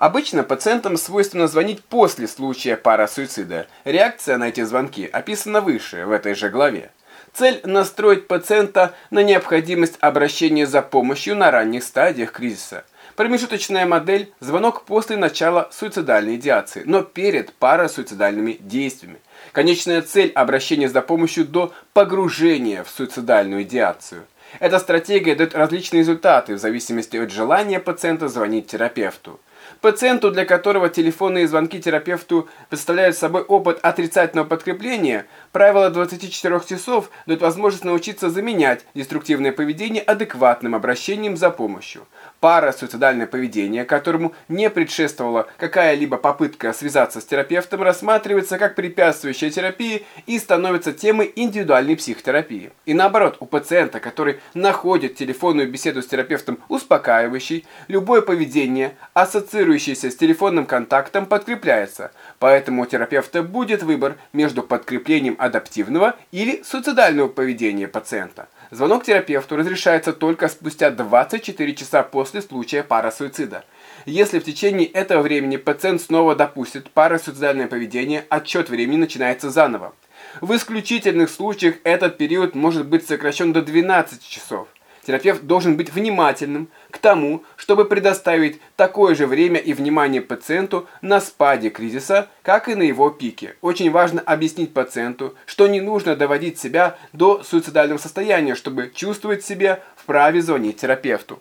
Обычно пациентам свойственно звонить после случая парасуицида. Реакция на эти звонки описана выше, в этой же главе. Цель – настроить пациента на необходимость обращения за помощью на ранних стадиях кризиса. Промежуточная модель – звонок после начала суицидальной идеации, но перед парасуицидальными действиями. Конечная цель – обращения за помощью до погружения в суицидальную идеацию. Эта стратегия дает различные результаты в зависимости от желания пациента звонить терапевту. Пациенту, для которого телефонные звонки терапевту представляют собой опыт отрицательного подкрепления, правило 24 часов дает возможность научиться заменять деструктивное поведение адекватным обращением за помощью. Парасуицидальное поведение, которому не предшествовала какая-либо попытка связаться с терапевтом, рассматривается как препятствующая терапии и становится темой индивидуальной психотерапии. И наоборот, у пациента, который находит телефонную беседу с терапевтом успокаивающей, любое поведение ассоциируется ассоциирующийся с телефонным контактом, подкрепляется, поэтому у терапевта будет выбор между подкреплением адаптивного или суицидального поведения пациента. Звонок терапевту разрешается только спустя 24 часа после случая парасуицида. Если в течение этого времени пациент снова допустит парасуицидальное поведение, отчет времени начинается заново. В исключительных случаях этот период может быть сокращен до 12 часов. Терапевт должен быть внимательным к тому, чтобы предоставить такое же время и внимание пациенту на спаде кризиса, как и на его пике. Очень важно объяснить пациенту, что не нужно доводить себя до суицидального состояния, чтобы чувствовать себя вправе звонить терапевту.